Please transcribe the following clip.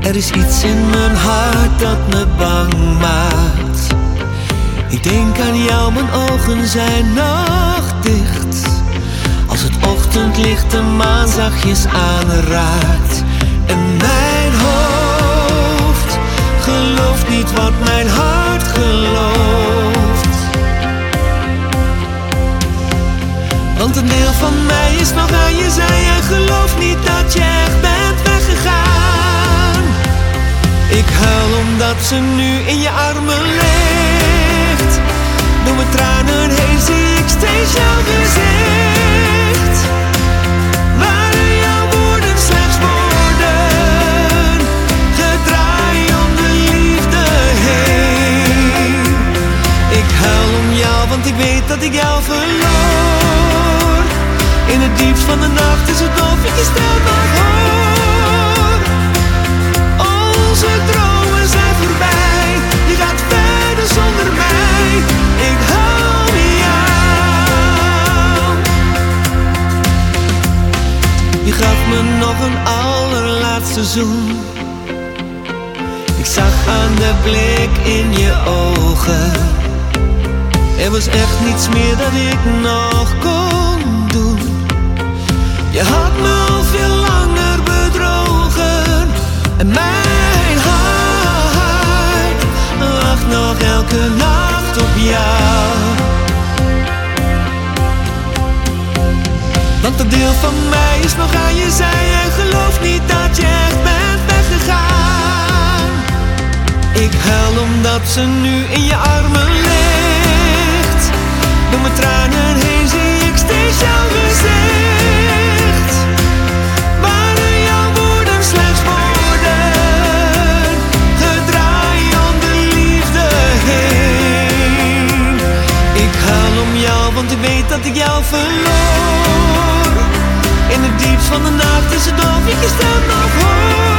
Er is iets in mijn hart dat me bang maakt. Ik denk aan jou, mijn ogen zijn nog dicht. Als het ochtendlicht de maan zachtjes aanraakt. En mijn hoofd gelooft niet wat mijn van mij is nog aan je zij en gelooft niet dat je echt bent weggegaan. Ik huil omdat ze nu in je armen ligt. Door mijn tranen heen zie ik steeds jouw gezicht. Waren jouw woorden slechts woorden, gedraaid om de liefde heen. Ik huil om jou, want ik weet dat ik jou verloor. In het diepst van de nacht is het of ik je stem nog hoor. Onze dromen zijn voorbij, je gaat verder zonder mij. Ik hou van jou. Je gaf me nog een allerlaatste zoen. Ik zag aan de blik in je ogen. Er was echt niets meer dat ik nog kon. Je had me al veel langer bedrogen. En mijn hart wacht nog elke nacht op jou. Want een deel van mij is nog aan je zij en geloof niet dat je echt bent weggegaan. Ik huil omdat ze nu in je armen ligt. Door mijn tranen heen zie ik steeds jouw gezicht. Want ik weet dat ik jou verloor. In het diepst van de nacht is het of ik je stem nog hoor.